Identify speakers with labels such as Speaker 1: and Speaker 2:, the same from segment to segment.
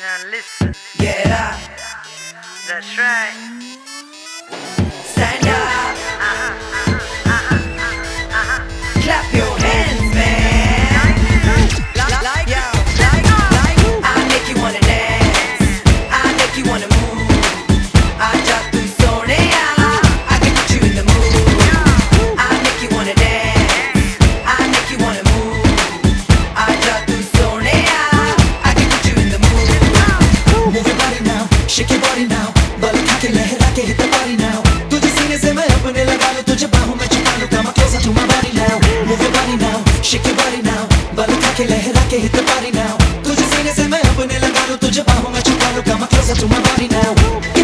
Speaker 1: Now listen.
Speaker 2: Get up.
Speaker 1: That's right.
Speaker 2: put
Speaker 3: your bahu mein chupa lo kama kesa to my body now move your body now shake your body now bal ka ke lehra ke hit the party now tujhe seene se main apne लगा लूँ तुझे बाहों में छुपा लूँ come closer to my body
Speaker 2: now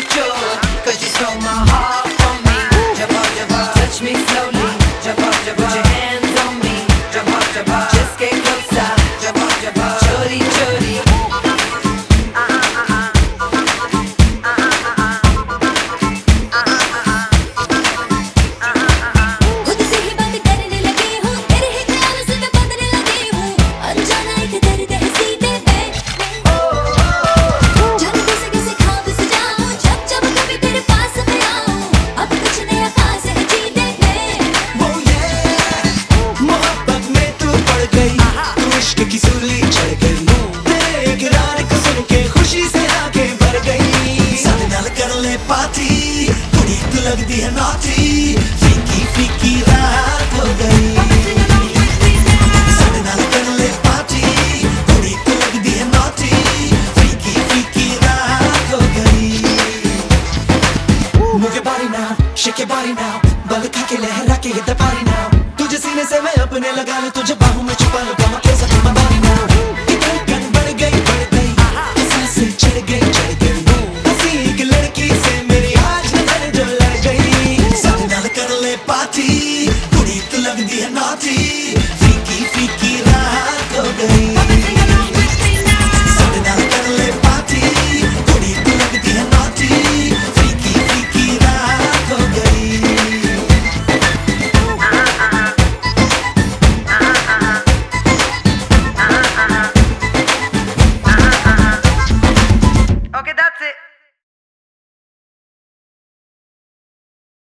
Speaker 2: Cause you stole my heart from me. Jabba Jabba, touch me
Speaker 3: so इश्क की सुरली चढ़ गई है नाती गई Shake your body now, balika ke lehra ke hit the party now. तुझे सीने से मैं अपने लगा लू। तुझे बाहू में छुपा लू। लूँ